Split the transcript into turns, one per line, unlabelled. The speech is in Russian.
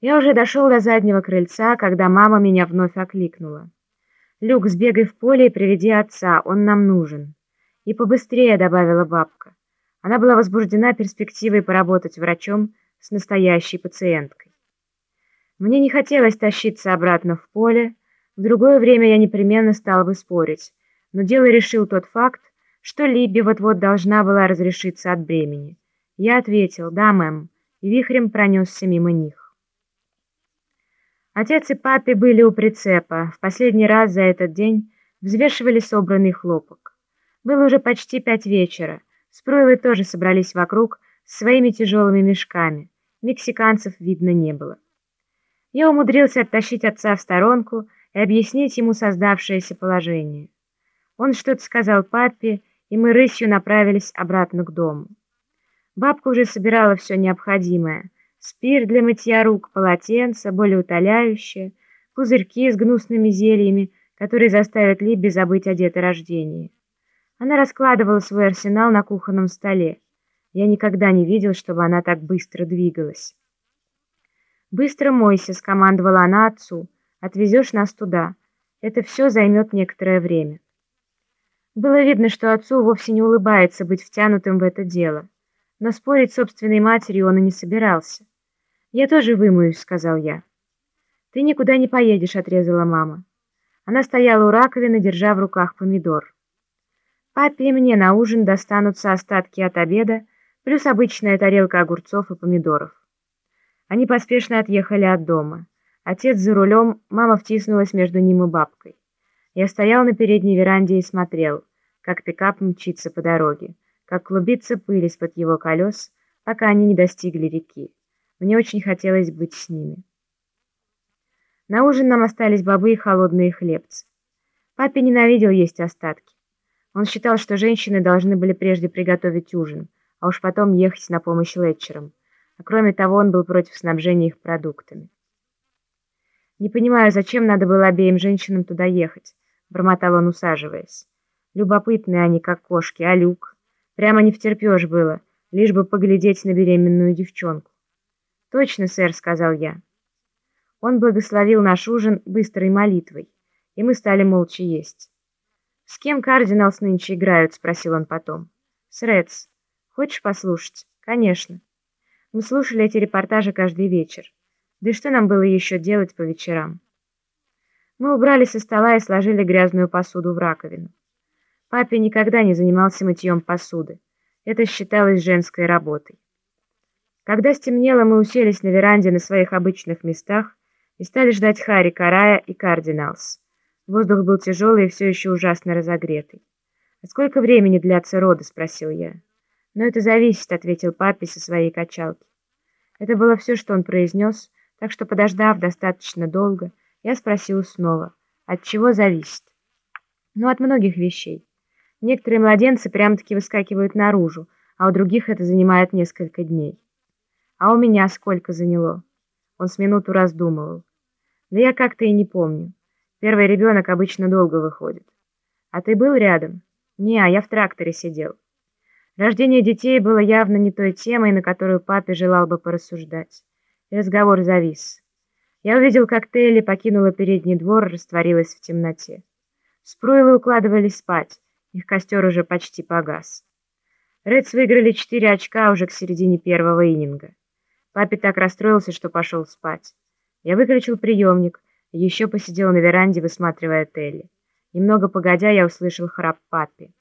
Я уже дошел до заднего крыльца, когда мама меня вновь окликнула. «Люк, сбегай в поле и приведи отца, он нам нужен». «И побыстрее», — добавила бабка. Она была возбуждена перспективой поработать врачом с настоящей пациенткой. Мне не хотелось тащиться обратно в поле, в другое время я непременно стал бы спорить, но дело решил тот факт, что Либби вот-вот должна была разрешиться от бремени. Я ответил «Да, мэм», и вихрем пронесся мимо них. Отец и папе были у прицепа. В последний раз за этот день взвешивали собранный хлопок. Было уже почти пять вечера. Спруилы тоже собрались вокруг с своими тяжелыми мешками. Мексиканцев видно не было. Я умудрился оттащить отца в сторонку и объяснить ему создавшееся положение. Он что-то сказал папе, и мы рысью направились обратно к дому. Бабка уже собирала все необходимое — спирт для мытья рук, полотенца, болеутоляющее, пузырьки с гнусными зельями, которые заставят Либби забыть о деторождении. Она раскладывала свой арсенал на кухонном столе. Я никогда не видел, чтобы она так быстро двигалась. «Быстро мойся», — скомандовала она отцу. «Отвезешь нас туда. Это все займет некоторое время». Было видно, что отцу вовсе не улыбается быть втянутым в это дело. Но спорить с собственной матерью он и не собирался. «Я тоже вымоюсь», — сказал я. «Ты никуда не поедешь», — отрезала мама. Она стояла у раковины, держа в руках помидор. Папе и мне на ужин достанутся остатки от обеда, плюс обычная тарелка огурцов и помидоров. Они поспешно отъехали от дома. Отец за рулем, мама втиснулась между ним и бабкой. Я стоял на передней веранде и смотрел, как пикап мчится по дороге, как клубится пыль из-под его колес, пока они не достигли реки. Мне очень хотелось быть с ними. На ужин нам остались бобы и холодные хлебцы. Папе ненавидел есть остатки. Он считал, что женщины должны были прежде приготовить ужин, а уж потом ехать на помощь летчерам. А кроме того, он был против снабжения их продуктами. «Не понимаю, зачем надо было обеим женщинам туда ехать», — бормотал он, усаживаясь. «Любопытные они, как кошки, а люк? Прямо не втерпешь было, лишь бы поглядеть на беременную девчонку». «Точно, сэр», — сказал я. Он благословил наш ужин быстрой молитвой, и мы стали молча есть. «С кем кардиналс нынче играют?» — спросил он потом. «С Редс. Хочешь послушать?» «Конечно». Мы слушали эти репортажи каждый вечер. Да и что нам было еще делать по вечерам? Мы убрали со стола и сложили грязную посуду в раковину. Папе никогда не занимался мытьем посуды. Это считалось женской работой. Когда стемнело, мы уселись на веранде на своих обычных местах и стали ждать Харри, Карая и Кардиналс. Воздух был тяжелый и все еще ужасно разогретый. «А сколько времени длятся роды?» — спросил я. «Но это зависит», — ответил папе со своей качалки. Это было все, что он произнес, так что, подождав достаточно долго, я спросил снова, от чего зависит? Ну, от многих вещей. Некоторые младенцы прям-таки выскакивают наружу, а у других это занимает несколько дней. А у меня сколько заняло? Он с минуту раздумывал. Да я как-то и не помню. Первый ребенок обычно долго выходит. А ты был рядом? Не, а я в тракторе сидел. Рождение детей было явно не той темой, на которую папе желал бы порассуждать. И разговор завис. Я увидел, как Телли покинула передний двор и растворилась в темноте. Спруилы укладывались спать, их костер уже почти погас. Редс выиграли четыре очка уже к середине первого ининга. Папе так расстроился, что пошел спать. Я выключил приемник еще посидел на веранде, высматривая Телли. Немного погодя, я услышал храп папе.